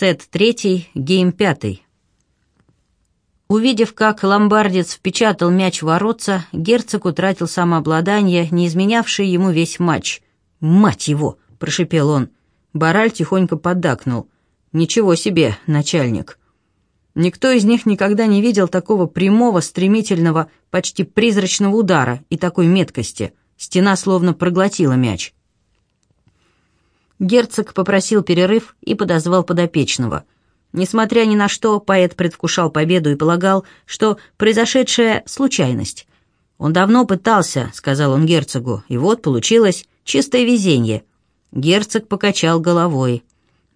Сет третий, гейм пятый. Увидев, как ломбардец впечатал мяч в воротца, герцог утратил самообладание, не изменявшее ему весь матч. «Мать его!» — прошипел он. Бараль тихонько поддакнул. «Ничего себе, начальник!» Никто из них никогда не видел такого прямого, стремительного, почти призрачного удара и такой меткости. Стена словно проглотила мяч. Герцог попросил перерыв и подозвал подопечного. Несмотря ни на что, поэт предвкушал победу и полагал, что произошедшая — случайность. «Он давно пытался», — сказал он герцогу, — «и вот получилось чистое везение». Герцог покачал головой.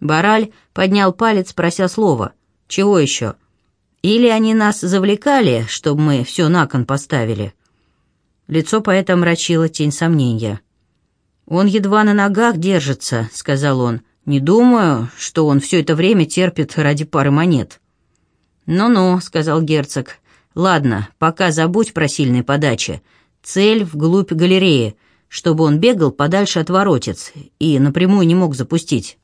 Бараль поднял палец, прося слова. «Чего еще?» «Или они нас завлекали, чтобы мы все на кон поставили?» Лицо поэта мрачило тень сомнения. «Он едва на ногах держится», — сказал он. «Не думаю, что он все это время терпит ради пары монет». «Ну-ну», — сказал герцог. «Ладно, пока забудь про сильные подачи. Цель вглубь галереи, чтобы он бегал подальше от воротец и напрямую не мог запустить».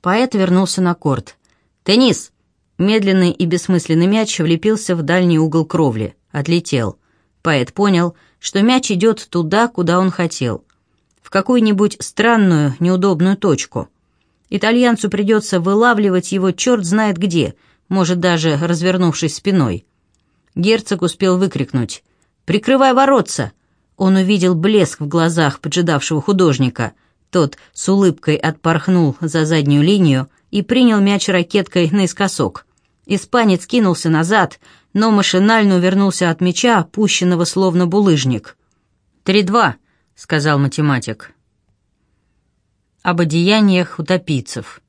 Поэт вернулся на корт. «Теннис!» Медленный и бессмысленный мяч влепился в дальний угол кровли. Отлетел. Поэт понял, что мяч идет туда, куда он хотел. В какую-нибудь странную, неудобную точку. Итальянцу придется вылавливать его черт знает где, может, даже развернувшись спиной. Герцог успел выкрикнуть «Прикрывай воротца!» Он увидел блеск в глазах поджидавшего художника. Тот с улыбкой отпорхнул за заднюю линию и принял мяч ракеткой наискосок. Испанец кинулся назад, но машинально увернулся от мяча, пущенного словно булыжник. «Три-два», — сказал математик. Об одеяниях утопийцев.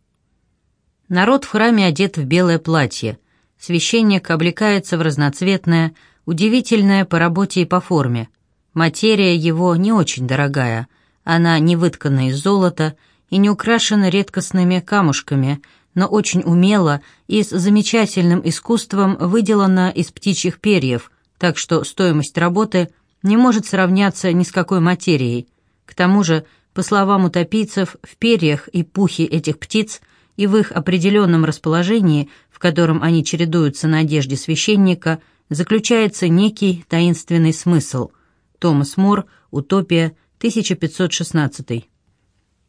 Народ в храме одет в белое платье. Священник облекается в разноцветное, удивительное по работе и по форме. Материя его не очень дорогая. Она не выткана из золота и не украшена редкостными камушками — но очень умело и с замечательным искусством выделана из птичьих перьев, так что стоимость работы не может сравняться ни с какой материей. К тому же, по словам утопийцев, в перьях и пухе этих птиц и в их определенном расположении, в котором они чередуются на одежде священника, заключается некий таинственный смысл. Томас Мор, «Утопия», 1516